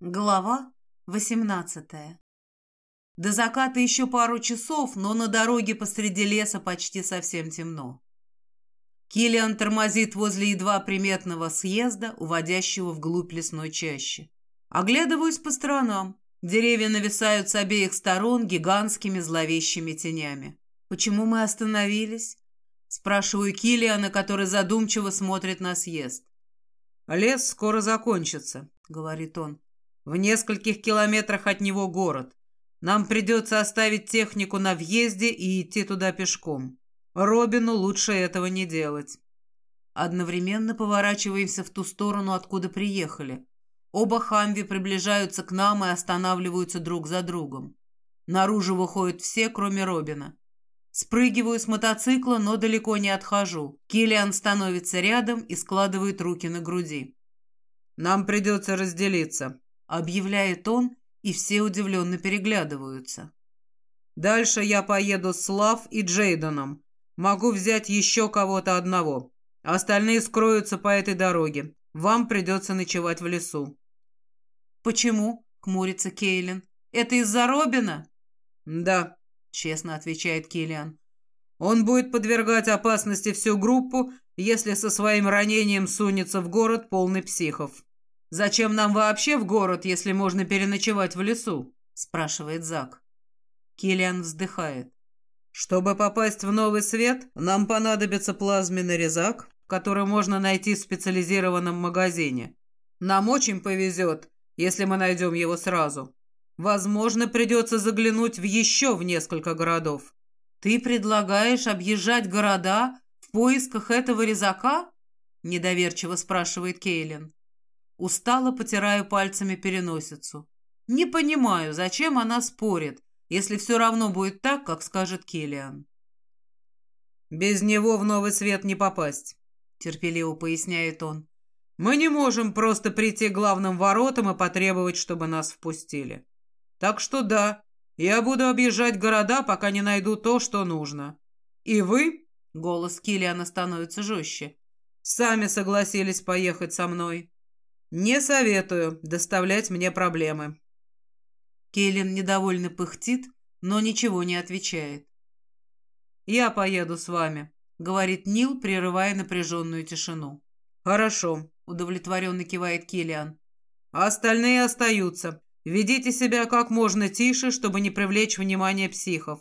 Глава 18 До заката еще пару часов, но на дороге посреди леса почти совсем темно. Киллиан тормозит возле едва приметного съезда, уводящего вглубь лесной чащи. Оглядываюсь по сторонам. Деревья нависают с обеих сторон гигантскими зловещими тенями. «Почему мы остановились?» Спрашиваю Киллиана, который задумчиво смотрит на съезд. «Лес скоро закончится», — говорит он. В нескольких километрах от него город. Нам придется оставить технику на въезде и идти туда пешком. Робину лучше этого не делать. Одновременно поворачиваемся в ту сторону, откуда приехали. Оба Хамви приближаются к нам и останавливаются друг за другом. Наружу выходят все, кроме Робина. Спрыгиваю с мотоцикла, но далеко не отхожу. Киллиан становится рядом и складывает руки на груди. «Нам придется разделиться», объявляет он, и все удивленно переглядываются. «Дальше я поеду с Лав и Джейденом. Могу взять еще кого-то одного. Остальные скроются по этой дороге. Вам придется ночевать в лесу». «Почему?» — хмурится Кейлин. «Это из-за Робина?» «Да», — честно отвечает Киллиан. «Он будет подвергать опасности всю группу, если со своим ранением сунется в город полный психов». «Зачем нам вообще в город, если можно переночевать в лесу?» – спрашивает Зак. Киллиан вздыхает. «Чтобы попасть в новый свет, нам понадобится плазменный резак, который можно найти в специализированном магазине. Нам очень повезет, если мы найдем его сразу. Возможно, придется заглянуть в еще в несколько городов». «Ты предлагаешь объезжать города в поисках этого резака?» – недоверчиво спрашивает Кейлин. Устало потираю пальцами переносицу. Не понимаю, зачем она спорит, если все равно будет так, как скажет Киллиан. «Без него в новый свет не попасть», — терпеливо поясняет он. «Мы не можем просто прийти к главным воротам и потребовать, чтобы нас впустили. Так что да, я буду объезжать города, пока не найду то, что нужно. И вы...» — голос Киллиана становится жестче. «Сами согласились поехать со мной». «Не советую доставлять мне проблемы». Кейлин недовольно пыхтит, но ничего не отвечает. «Я поеду с вами», — говорит Нил, прерывая напряженную тишину. «Хорошо», — удовлетворенно кивает Киллиан. «А остальные остаются. Ведите себя как можно тише, чтобы не привлечь внимание психов.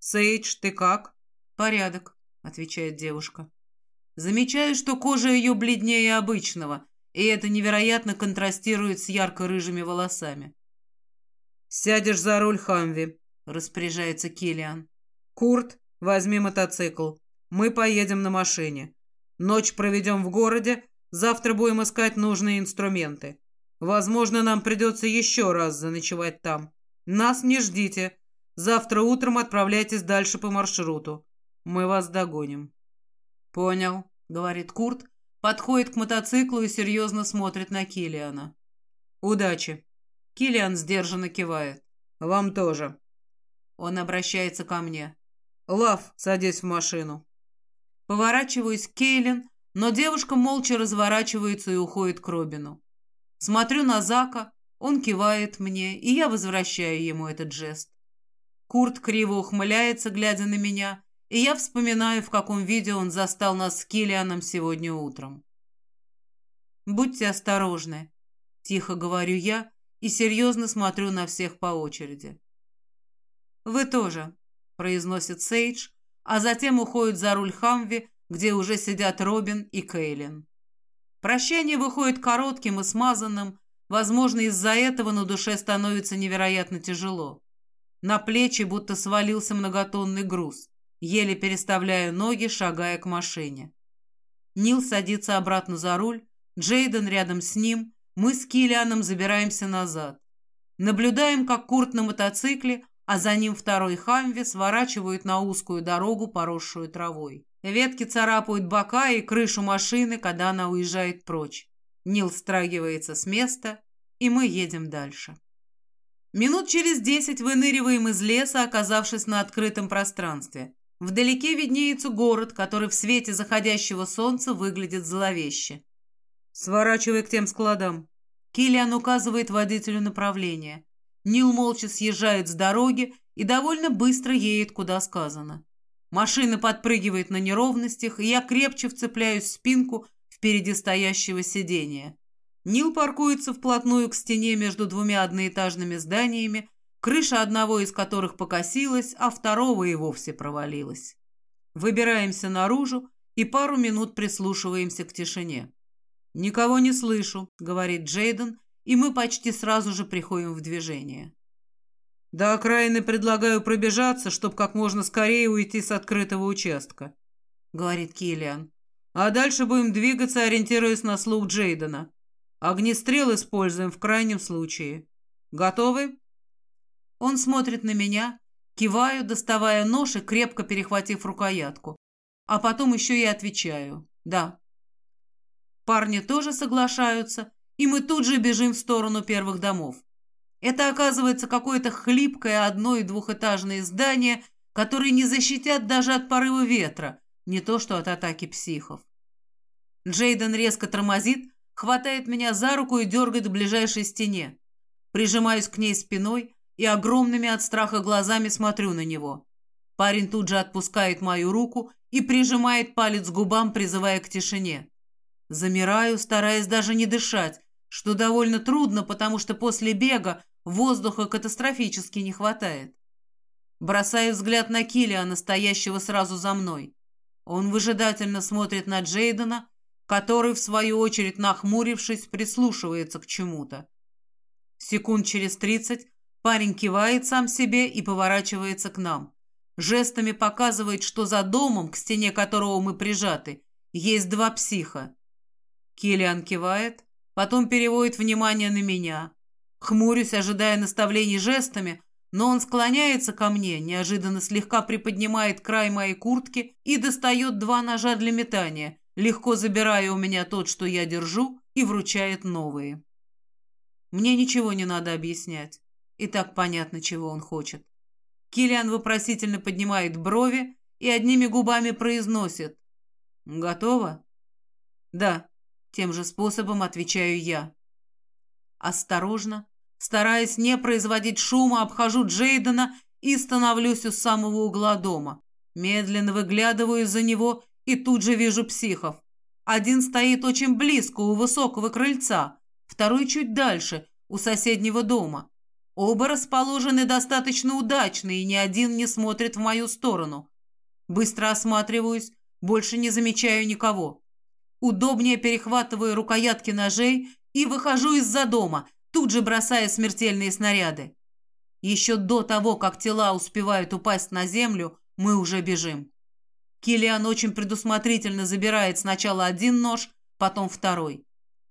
Сейдж, ты как?» «Порядок», — отвечает девушка. Замечаю, что кожа ее бледнее обычного, и это невероятно контрастирует с ярко-рыжими волосами. «Сядешь за руль Хамви», — распоряжается Киллиан. «Курт, возьми мотоцикл. Мы поедем на машине. Ночь проведем в городе, завтра будем искать нужные инструменты. Возможно, нам придется еще раз заночевать там. Нас не ждите. Завтра утром отправляйтесь дальше по маршруту. Мы вас догоним». «Понял», — говорит Курт, подходит к мотоциклу и серьезно смотрит на Килиана. «Удачи!» Килиан сдержанно кивает. «Вам тоже». Он обращается ко мне. «Лав, садись в машину». Поворачиваюсь к Кейлин, но девушка молча разворачивается и уходит к Робину. Смотрю на Зака, он кивает мне, и я возвращаю ему этот жест. Курт криво ухмыляется, глядя на меня, и я вспоминаю, в каком виде он застал нас с Киллианом сегодня утром. «Будьте осторожны», — тихо говорю я и серьезно смотрю на всех по очереди. «Вы тоже», — произносит Сейдж, а затем уходит за руль Хамви, где уже сидят Робин и Кейлин. Прощание выходит коротким и смазанным, возможно, из-за этого на душе становится невероятно тяжело. На плечи будто свалился многотонный груз еле переставляя ноги, шагая к машине. Нил садится обратно за руль, Джейден рядом с ним, мы с Киллианом забираемся назад. Наблюдаем, как Курт на мотоцикле, а за ним второй Хамви сворачивают на узкую дорогу, поросшую травой. Ветки царапают бока и крышу машины, когда она уезжает прочь. Нил страгивается с места, и мы едем дальше. Минут через десять выныриваем из леса, оказавшись на открытом пространстве. Вдалеке виднеется город, который в свете заходящего солнца выглядит зловеще. «Сворачивай к тем складам». Киллиан указывает водителю направление. Нил молча съезжает с дороги и довольно быстро едет, куда сказано. Машина подпрыгивает на неровностях, и я крепче вцепляюсь в спинку впереди стоящего сидения. Нил паркуется вплотную к стене между двумя одноэтажными зданиями, крыша одного из которых покосилась, а второго и вовсе провалилась. Выбираемся наружу и пару минут прислушиваемся к тишине. «Никого не слышу», — говорит Джейден, и мы почти сразу же приходим в движение. До окраины предлагаю пробежаться, чтобы как можно скорее уйти с открытого участка», — говорит Киллиан. «А дальше будем двигаться, ориентируясь на слух Джейдена. Огнестрел используем в крайнем случае. Готовы?» Он смотрит на меня, киваю, доставая нож и крепко перехватив рукоятку. А потом еще и отвечаю «да». Парни тоже соглашаются, и мы тут же бежим в сторону первых домов. Это оказывается какое-то хлипкое одно- и двухэтажное здание, которые не защитят даже от порыва ветра, не то что от атаки психов. Джейден резко тормозит, хватает меня за руку и дергает к ближайшей стене. Прижимаюсь к ней спиной и огромными от страха глазами смотрю на него. Парень тут же отпускает мою руку и прижимает палец к губам, призывая к тишине. Замираю, стараясь даже не дышать, что довольно трудно, потому что после бега воздуха катастрофически не хватает. Бросаю взгляд на Килиана, стоящего сразу за мной. Он выжидательно смотрит на Джейдена, который, в свою очередь, нахмурившись, прислушивается к чему-то. Секунд через тридцать парень кивает сам себе и поворачивается к нам. Жестами показывает, что за домом, к стене которого мы прижаты, есть два психа. Килиан кивает, Потом переводит внимание на меня. Хмурюсь, ожидая наставлений жестами, но он склоняется ко мне, неожиданно слегка приподнимает край моей куртки и достает два ножа для метания, легко забирая у меня тот, что я держу, и вручает новые. Мне ничего не надо объяснять. И так понятно, чего он хочет. Килиан вопросительно поднимает брови и одними губами произносит. «Готово?» «Да», тем же способом отвечаю я. Осторожно, стараясь не производить шума, обхожу Джейдена и становлюсь у самого угла дома. Медленно выглядываю из-за него и тут же вижу психов. Один стоит очень близко у высокого крыльца, второй чуть дальше, у соседнего дома. Оба расположены достаточно удачно, и ни один не смотрит в мою сторону. Быстро осматриваюсь, больше не замечаю никого удобнее перехватываю рукоятки ножей и выхожу из-за дома, тут же бросая смертельные снаряды. Еще до того, как тела успевают упасть на землю, мы уже бежим. Килиан очень предусмотрительно забирает сначала один нож, потом второй.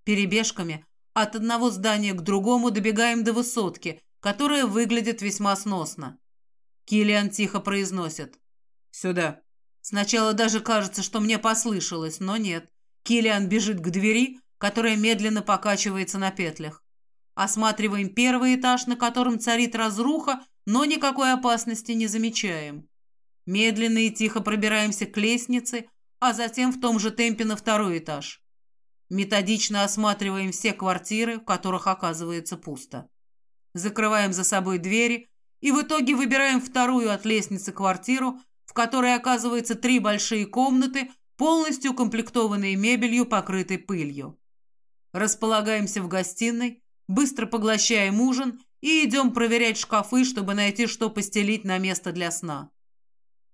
Перебежками от одного здания к другому добегаем до высотки, которая выглядит весьма сносно. Килиан тихо произносит. «Сюда». Сначала даже кажется, что мне послышалось, но нет. Килиан бежит к двери, которая медленно покачивается на петлях. Осматриваем первый этаж, на котором царит разруха, но никакой опасности не замечаем. Медленно и тихо пробираемся к лестнице, а затем в том же темпе на второй этаж. Методично осматриваем все квартиры, в которых оказывается пусто. Закрываем за собой двери и в итоге выбираем вторую от лестницы квартиру, в которой оказывается три большие комнаты полностью укомплектованные мебелью, покрытой пылью. Располагаемся в гостиной, быстро поглощаем ужин и идем проверять шкафы, чтобы найти, что постелить на место для сна.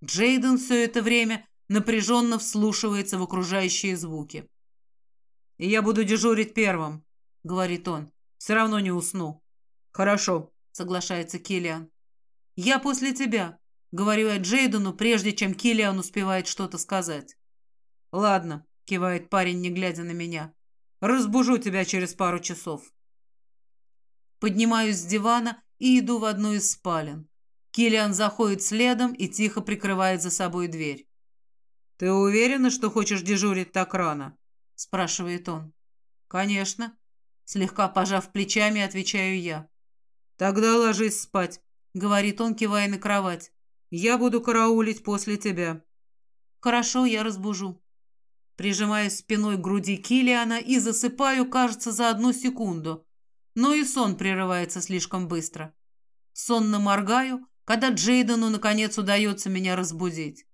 Джейден все это время напряженно вслушивается в окружающие звуки. «Я буду дежурить первым», — говорит он. «Все равно не усну». «Хорошо», — соглашается Киллиан. «Я после тебя», — говорю я Джейдену, прежде чем Киллиан успевает что-то сказать. «Ладно», — кивает парень, не глядя на меня. «Разбужу тебя через пару часов». Поднимаюсь с дивана и иду в одну из спален. Киллиан заходит следом и тихо прикрывает за собой дверь. «Ты уверена, что хочешь дежурить так рано?» — спрашивает он. «Конечно». Слегка пожав плечами, отвечаю я. «Тогда ложись спать», — говорит он, кивая на кровать. «Я буду караулить после тебя». «Хорошо, я разбужу». Прижимаюсь спиной к груди Килиана и засыпаю, кажется, за одну секунду. но и сон прерывается слишком быстро. Сонно моргаю, когда Джейдену наконец удается меня разбудить.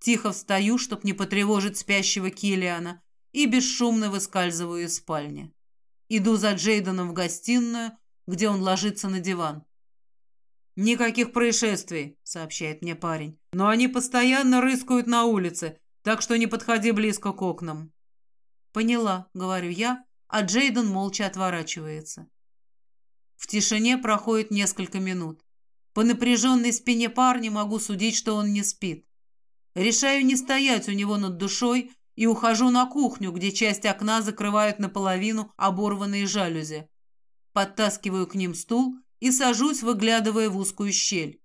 Тихо встаю, чтоб не потревожить спящего Килиана, и бесшумно выскальзываю из спальни. Иду за Джейденом в гостиную, где он ложится на диван. «Никаких происшествий», — сообщает мне парень. «Но они постоянно рыскают на улице, так что не подходи близко к окнам». «Поняла», — говорю я, а Джейден молча отворачивается. В тишине проходит несколько минут. По напряженной спине парня могу судить, что он не спит. Решаю не стоять у него над душой и ухожу на кухню, где часть окна закрывают наполовину оборванные жалюзи. Подтаскиваю к ним стул и сажусь, выглядывая в узкую щель.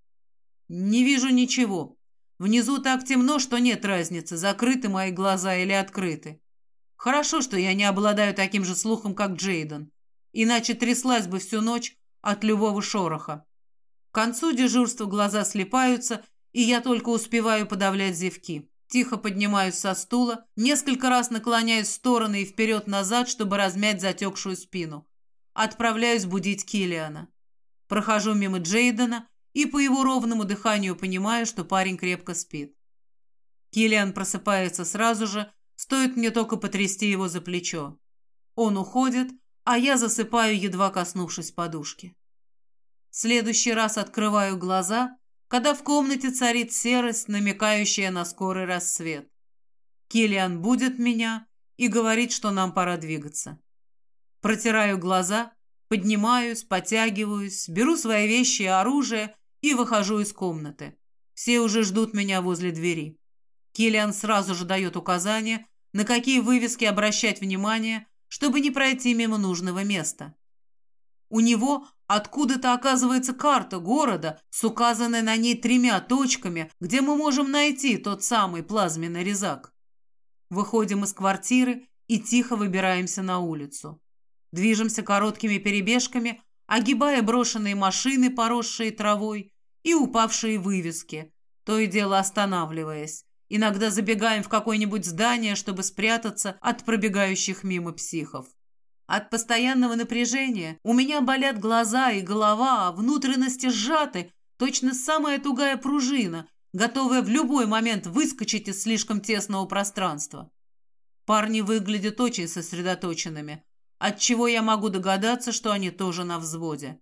Не вижу ничего. Внизу так темно, что нет разницы, закрыты мои глаза или открыты. Хорошо, что я не обладаю таким же слухом, как Джейден. Иначе тряслась бы всю ночь от любого шороха. К концу дежурства глаза слепаются, и я только успеваю подавлять зевки. Тихо поднимаюсь со стула, несколько раз наклоняюсь в стороны и вперед-назад, чтобы размять затекшую спину. Отправляюсь будить Килиана. Прохожу мимо Джейдена и по его ровному дыханию понимаю, что парень крепко спит. Килиан просыпается сразу же, стоит мне только потрясти его за плечо. Он уходит, а я засыпаю, едва коснувшись подушки. В следующий раз открываю глаза, когда в комнате царит серость, намекающая на скорый рассвет. Килиан будет меня и говорит, что нам пора двигаться. Протираю глаза Поднимаюсь, потягиваюсь, беру свои вещи и оружие и выхожу из комнаты. Все уже ждут меня возле двери. Киллиан сразу же дает указания, на какие вывески обращать внимание, чтобы не пройти мимо нужного места. У него откуда-то оказывается карта города с указанной на ней тремя точками, где мы можем найти тот самый плазменный резак. Выходим из квартиры и тихо выбираемся на улицу. Движемся короткими перебежками, огибая брошенные машины, поросшие травой, и упавшие вывески, то и дело останавливаясь. Иногда забегаем в какое-нибудь здание, чтобы спрятаться от пробегающих мимо психов. От постоянного напряжения у меня болят глаза и голова, а внутренности сжаты, точно самая тугая пружина, готовая в любой момент выскочить из слишком тесного пространства. Парни выглядят очень сосредоточенными, отчего я могу догадаться, что они тоже на взводе.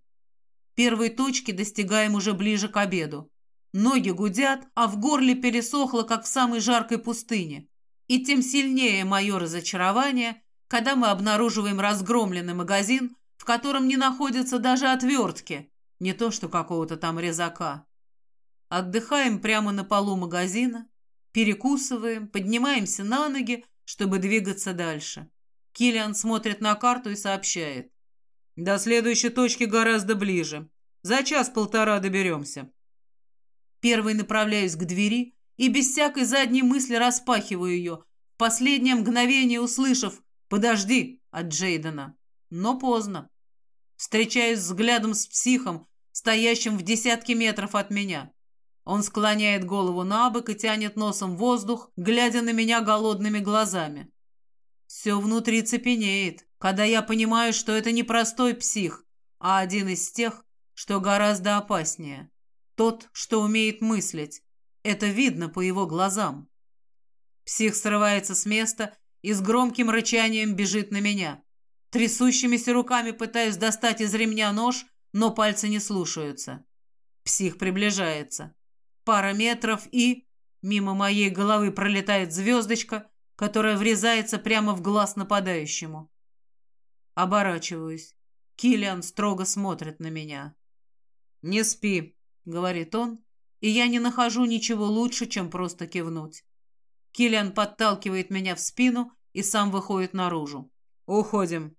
Первые точки достигаем уже ближе к обеду. Ноги гудят, а в горле пересохло, как в самой жаркой пустыне. И тем сильнее мое разочарование, когда мы обнаруживаем разгромленный магазин, в котором не находятся даже отвертки, не то что какого-то там резака. Отдыхаем прямо на полу магазина, перекусываем, поднимаемся на ноги, чтобы двигаться дальше. Киллиан смотрит на карту и сообщает. «До следующей точки гораздо ближе. За час-полтора доберемся». Первый направляюсь к двери и без всякой задней мысли распахиваю ее, в последнее мгновение услышав «Подожди!» от Джейдена. Но поздно. Встречаюсь взглядом с психом, стоящим в десятке метров от меня. Он склоняет голову на бок и тянет носом воздух, глядя на меня голодными глазами. Все внутри цепенеет, когда я понимаю, что это не простой псих, а один из тех, что гораздо опаснее. Тот, что умеет мыслить. Это видно по его глазам. Псих срывается с места и с громким рычанием бежит на меня. Трясущимися руками пытаюсь достать из ремня нож, но пальцы не слушаются. Псих приближается. Пара метров и... Мимо моей головы пролетает звездочка, которая врезается прямо в глаз нападающему. Оборачиваюсь. Киллиан строго смотрит на меня. «Не спи», — говорит он, и я не нахожу ничего лучше, чем просто кивнуть. Киллиан подталкивает меня в спину и сам выходит наружу. «Уходим».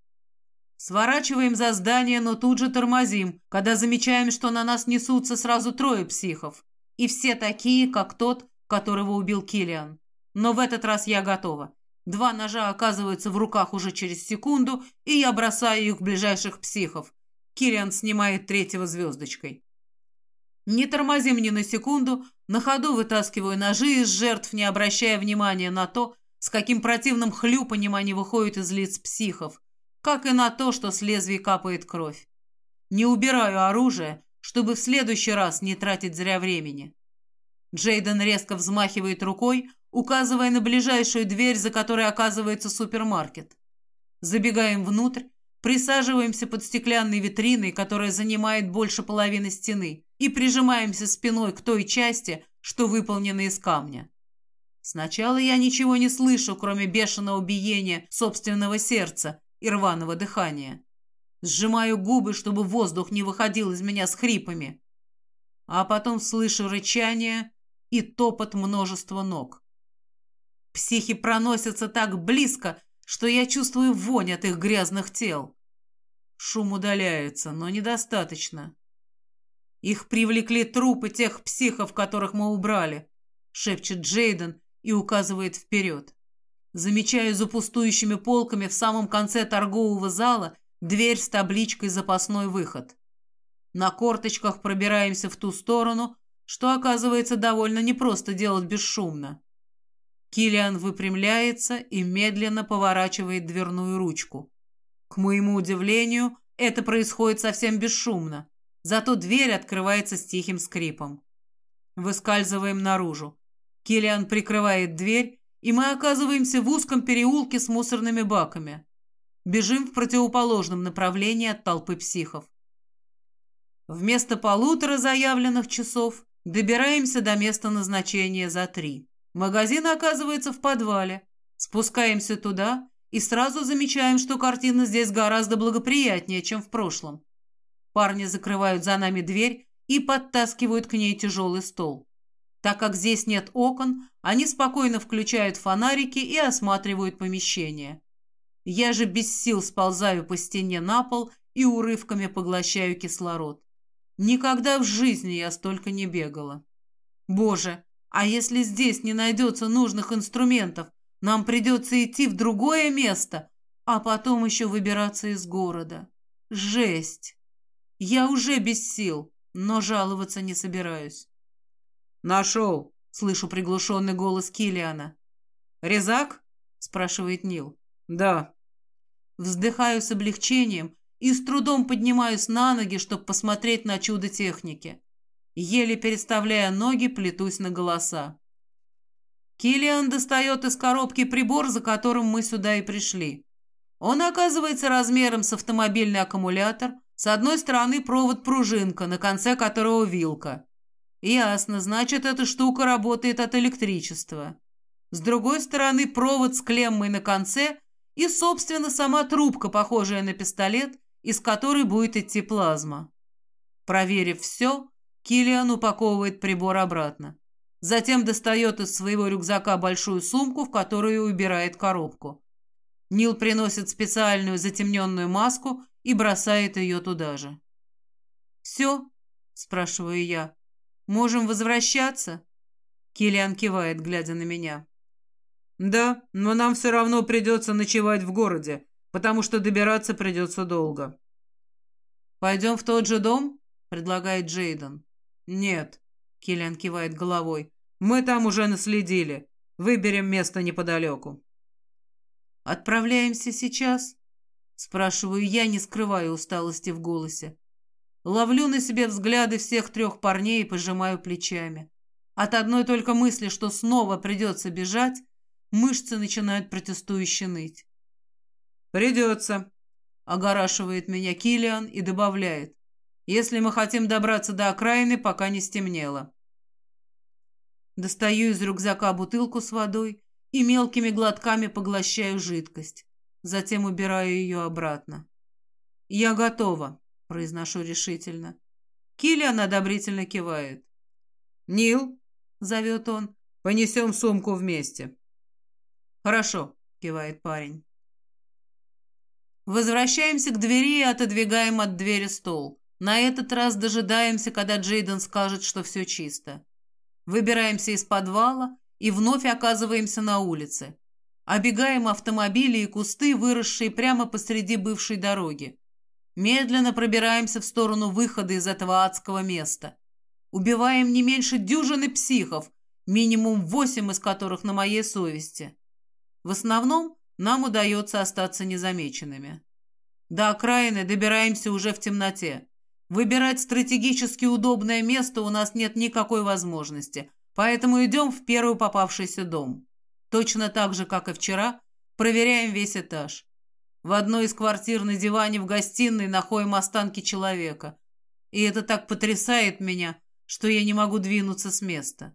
Сворачиваем за здание, но тут же тормозим, когда замечаем, что на нас несутся сразу трое психов. И все такие, как тот, которого убил Киллиан. Но в этот раз я готова. Два ножа оказываются в руках уже через секунду, и я бросаю их в ближайших психов. Кириан снимает третьего звездочкой. Не тормозим ни на секунду, на ходу вытаскиваю ножи из жертв, не обращая внимания на то, с каким противным хлюпанием они выходят из лиц психов. как и на то, что с лезвий капает кровь. Не убираю оружие, чтобы в следующий раз не тратить зря времени. Джейден резко взмахивает рукой, указывая на ближайшую дверь, за которой оказывается супермаркет. Забегаем внутрь, присаживаемся под стеклянной витриной, которая занимает больше половины стены, и прижимаемся спиной к той части, что выполнена из камня. Сначала я ничего не слышу, кроме бешеного биения собственного сердца и рваного дыхания. Сжимаю губы, чтобы воздух не выходил из меня с хрипами. А потом слышу рычание и топот множества ног. Психи проносятся так близко, что я чувствую вонь от их грязных тел. Шум удаляется, но недостаточно. Их привлекли трупы тех психов, которых мы убрали, шепчет Джейден и указывает вперед. Замечаю за пустующими полками в самом конце торгового зала дверь с табличкой «Запасной выход». На корточках пробираемся в ту сторону, что оказывается довольно непросто делать бесшумно. Килиан выпрямляется и медленно поворачивает дверную ручку. К моему удивлению, это происходит совсем бесшумно, зато дверь открывается с тихим скрипом. Выскальзываем наружу. Килиан прикрывает дверь, и мы оказываемся в узком переулке с мусорными баками. Бежим в противоположном направлении от толпы психов. Вместо полутора заявленных часов добираемся до места назначения за три. Магазин оказывается в подвале. Спускаемся туда и сразу замечаем, что картина здесь гораздо благоприятнее, чем в прошлом. Парни закрывают за нами дверь и подтаскивают к ней тяжелый стол. Так как здесь нет окон, они спокойно включают фонарики и осматривают помещение. Я же без сил сползаю по стене на пол и урывками поглощаю кислород. Никогда в жизни я столько не бегала. Боже, а если здесь не найдется нужных инструментов, нам придется идти в другое место, а потом еще выбираться из города. Жесть! Я уже без сил, но жаловаться не собираюсь. «Нашел!» — слышу приглушенный голос Килиана. «Резак?» — спрашивает Нил. «Да». Вздыхаю с облегчением и с трудом поднимаюсь на ноги, чтобы посмотреть на чудо техники. Еле переставляя ноги, плетусь на голоса. Килиан достает из коробки прибор, за которым мы сюда и пришли. Он оказывается размером с автомобильный аккумулятор, с одной стороны провод-пружинка, на конце которого вилка. Ясно, значит, эта штука работает от электричества. С другой стороны провод с клеммой на конце и, собственно, сама трубка, похожая на пистолет, из которой будет идти плазма. Проверив все, Килиан упаковывает прибор обратно. Затем достает из своего рюкзака большую сумку, в которую убирает коробку. Нил приносит специальную затемненную маску и бросает ее туда же. «Все?» – спрашиваю я. Можем возвращаться?» Киллиан кивает, глядя на меня. «Да, но нам все равно придется ночевать в городе, потому что добираться придется долго». «Пойдем в тот же дом?» — предлагает Джейден. «Нет», — Киллиан кивает головой. «Мы там уже наследили. Выберем место неподалеку». «Отправляемся сейчас?» — спрашиваю я, не скрывая усталости в голосе. Ловлю на себе взгляды всех трех парней и пожимаю плечами. От одной только мысли, что снова придется бежать, мышцы начинают протестующе ныть. «Придется», — огорашивает меня Килиан и добавляет, «если мы хотим добраться до окраины, пока не стемнело». Достаю из рюкзака бутылку с водой и мелкими глотками поглощаю жидкость. Затем убираю ее обратно. «Я готова», произношу решительно. Киллиан одобрительно кивает. «Нил», — зовет он, — «понесем сумку вместе». «Хорошо», — кивает парень. Возвращаемся к двери и отодвигаем от двери стол. На этот раз дожидаемся, когда Джейден скажет, что все чисто. Выбираемся из подвала и вновь оказываемся на улице. Обегаем автомобили и кусты, выросшие прямо посреди бывшей дороги. Медленно пробираемся в сторону выхода из этого адского места. Убиваем не меньше дюжины психов, минимум восемь из которых на моей совести. В основном нам удается остаться незамеченными. До окраины добираемся уже в темноте. Выбирать стратегически удобное место у нас нет никакой возможности, поэтому идем в первый попавшийся дом. Точно так же, как и вчера, проверяем весь этаж. В одной из квартир на диване в гостиной находим останки человека. И это так потрясает меня, что я не могу двинуться с места.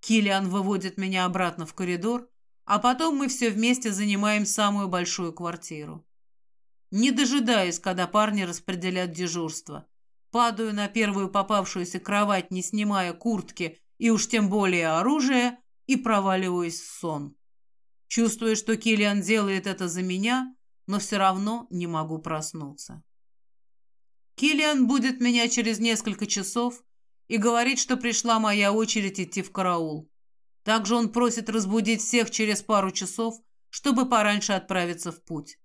Килиан выводит меня обратно в коридор, а потом мы все вместе занимаем самую большую квартиру. Не дожидаясь, когда парни распределят дежурство, падаю на первую попавшуюся кровать, не снимая куртки и уж тем более оружия, и проваливаюсь в сон. Чувствую, что Киллиан делает это за меня, но все равно не могу проснуться. Киллиан будет меня через несколько часов и говорит, что пришла моя очередь идти в караул. Также он просит разбудить всех через пару часов, чтобы пораньше отправиться в путь.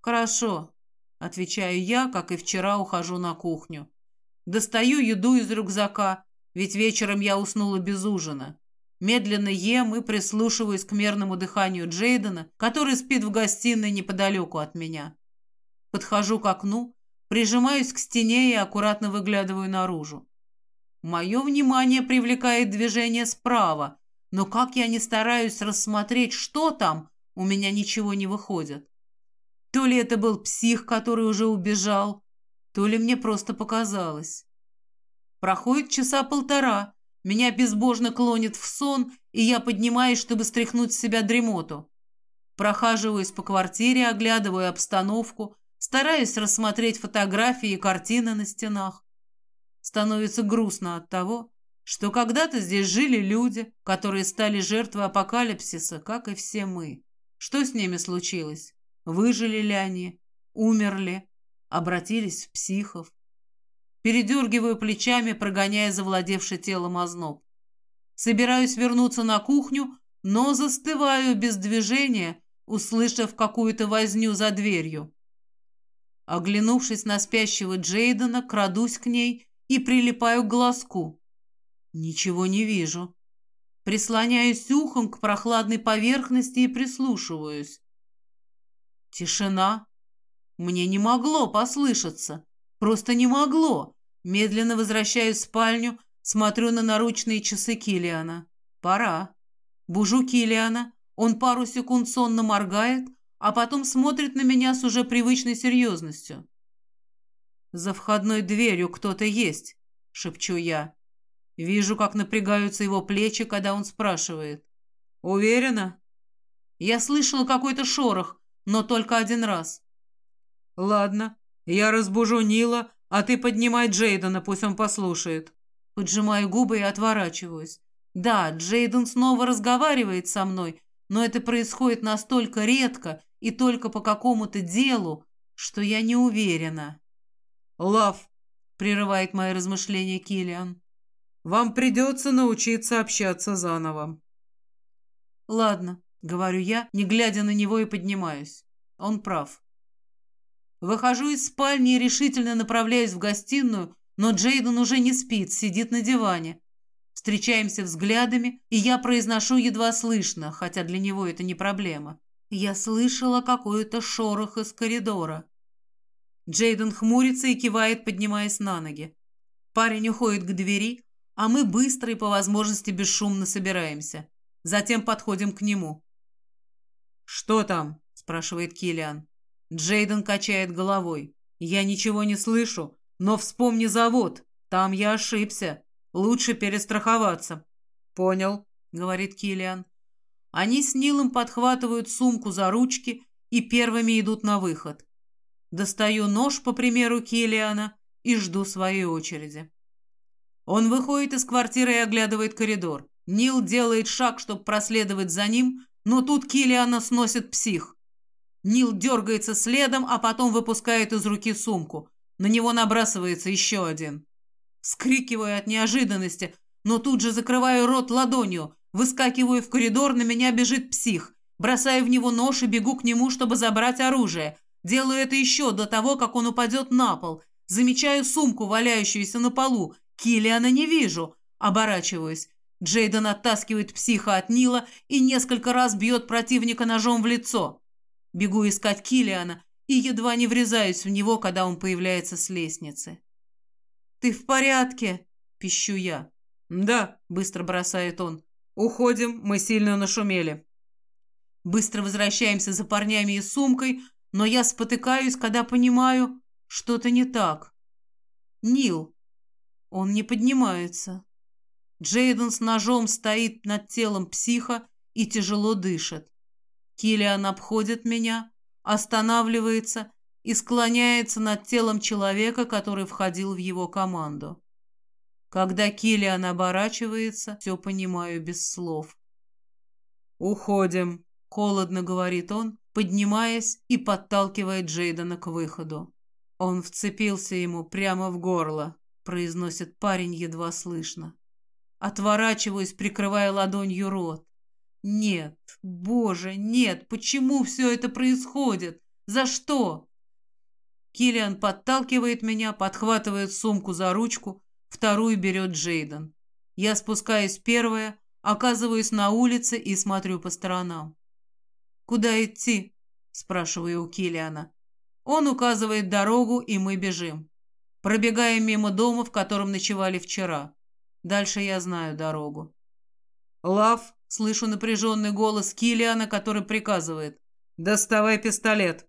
«Хорошо», — отвечаю я, как и вчера ухожу на кухню. Достаю еду из рюкзака, ведь вечером я уснула без ужина. Медленно ем и прислушиваюсь к мерному дыханию Джейдена, который спит в гостиной неподалеку от меня. Подхожу к окну, прижимаюсь к стене и аккуратно выглядываю наружу. Мое внимание привлекает движение справа, но как я не стараюсь рассмотреть, что там, у меня ничего не выходит. То ли это был псих, который уже убежал, то ли мне просто показалось. Проходит часа полтора, меня безбожно клонит в сон, и я поднимаюсь, чтобы стряхнуть с себя дремоту. Прохаживаюсь по квартире, оглядываю обстановку, стараюсь рассмотреть фотографии и картины на стенах. Становится грустно от того, что когда-то здесь жили люди, которые стали жертвой апокалипсиса, как и все мы. Что с ними случилось? Выжили ли они? Умерли? Обратились в психов? Передергиваю плечами, прогоняя завладевший телом озноб. Собираюсь вернуться на кухню, но застываю без движения, услышав какую-то возню за дверью. Оглянувшись на спящего Джейдена, крадусь к ней и прилипаю к глазку. Ничего не вижу. Прислоняюсь ухом к прохладной поверхности и прислушиваюсь. Тишина. Мне не могло послышаться. Просто не могло. Медленно возвращаюсь в спальню, смотрю на наручные часы Килиана. Пора. Бужу Килиана. Он пару секунд сонно моргает, а потом смотрит на меня с уже привычной серьезностью. «За входной дверью кто-то есть», — шепчу я. Вижу, как напрягаются его плечи, когда он спрашивает. «Уверена?» Я слышала какой-то шорох, но только один раз. «Ладно, я разбужу Нила, а ты поднимай Джейдена, пусть он послушает». Поджимаю губы и отворачиваюсь. Да, Джейден снова разговаривает со мной, но это происходит настолько редко и только по какому-то делу, что я не уверена. «Лав», — прерывает мои размышления Киллиан, — «вам придется научиться общаться заново». «Ладно», — говорю я, не глядя на него и поднимаюсь. Он прав. Выхожу из спальни и решительно направляюсь в гостиную, но Джейден уже не спит, сидит на диване. Встречаемся взглядами, и я произношу едва слышно, хотя для него это не проблема. Я слышала какой-то шорох из коридора. Джейден хмурится и кивает, поднимаясь на ноги. Парень уходит к двери, а мы быстро и по возможности бесшумно собираемся. Затем подходим к нему. «Что там?» – спрашивает Килиан. Джейден качает головой. «Я ничего не слышу, но вспомни завод. Там я ошибся. Лучше перестраховаться». «Понял», — говорит Килиан. Они с Нилом подхватывают сумку за ручки и первыми идут на выход. Достаю нож, по примеру Килиана, и жду своей очереди. Он выходит из квартиры и оглядывает коридор. Нил делает шаг, чтобы проследовать за ним, но тут Килиана сносит псих. Нил дергается следом, а потом выпускает из руки сумку. На него набрасывается еще один. Скрикиваю от неожиданности, но тут же закрываю рот ладонью. Выскакиваю в коридор, на меня бежит псих. Бросаю в него нож и бегу к нему, чтобы забрать оружие. Делаю это еще до того, как он упадет на пол. Замечаю сумку, валяющуюся на полу. Киллиана не вижу. Оборачиваюсь. Джейден оттаскивает психа от Нила и несколько раз бьет противника ножом в лицо. Бегу искать Килиана и едва не врезаюсь в него, когда он появляется с лестницы. «Ты в порядке?» – пищу я. «Да», – быстро бросает он. «Уходим, мы сильно нашумели». Быстро возвращаемся за парнями и сумкой, но я спотыкаюсь, когда понимаю, что-то не так. Нил. Он не поднимается. Джейден с ножом стоит над телом психа и тяжело дышит. Киллиан обходит меня, останавливается и склоняется над телом человека, который входил в его команду. Когда Киллиан оборачивается, все понимаю без слов. «Уходим», — холодно говорит он, поднимаясь и подталкивает Джейдена к выходу. Он вцепился ему прямо в горло, произносит парень едва слышно. Отворачиваюсь, прикрывая ладонью рот. Нет, боже, нет, почему все это происходит? За что? Киллиан подталкивает меня, подхватывает сумку за ручку, вторую берет Джейден. Я спускаюсь первая, оказываюсь на улице и смотрю по сторонам. «Куда идти?» – спрашиваю у Киллиана. Он указывает дорогу, и мы бежим. Пробегаем мимо дома, в котором ночевали вчера. Дальше я знаю дорогу. «Лав!» – слышу напряженный голос Киллиана, который приказывает. «Доставай пистолет!»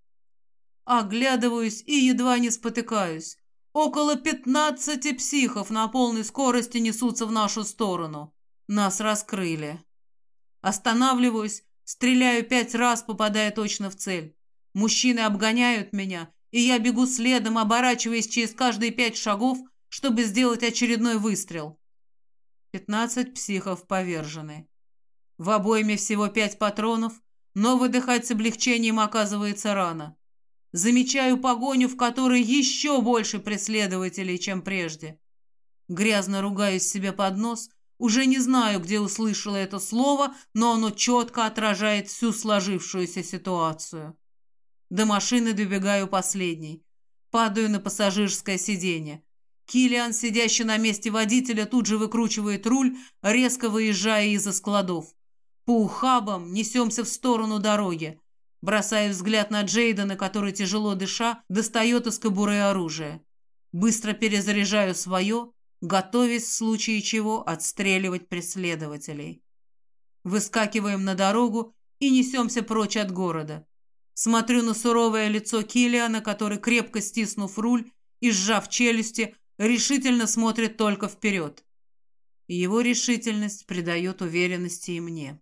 Оглядываюсь и едва не спотыкаюсь. Около пятнадцати психов на полной скорости несутся в нашу сторону. Нас раскрыли. Останавливаюсь, стреляю пять раз, попадая точно в цель. Мужчины обгоняют меня, и я бегу следом, оборачиваясь через каждые пять шагов, чтобы сделать очередной выстрел. Пятнадцать психов повержены. В обойме всего пять патронов, но выдыхать с облегчением оказывается рано. Замечаю погоню, в которой еще больше преследователей, чем прежде. Грязно ругаюсь себе под нос, уже не знаю, где услышала это слово, но оно четко отражает всю сложившуюся ситуацию. До машины добегаю последней. Падаю на пассажирское сиденье. Килиан, сидящий на месте водителя, тут же выкручивает руль, резко выезжая из-за складов. По ухабам несемся в сторону дороги. Бросаю взгляд на Джейдена, который, тяжело дыша, достает из кобуры оружие. Быстро перезаряжаю свое, готовясь в случае чего отстреливать преследователей. Выскакиваем на дорогу и несемся прочь от города. Смотрю на суровое лицо Килиана, который, крепко стиснув руль и сжав челюсти, решительно смотрит только вперед. Его решительность придает уверенности и мне.